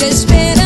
desespera.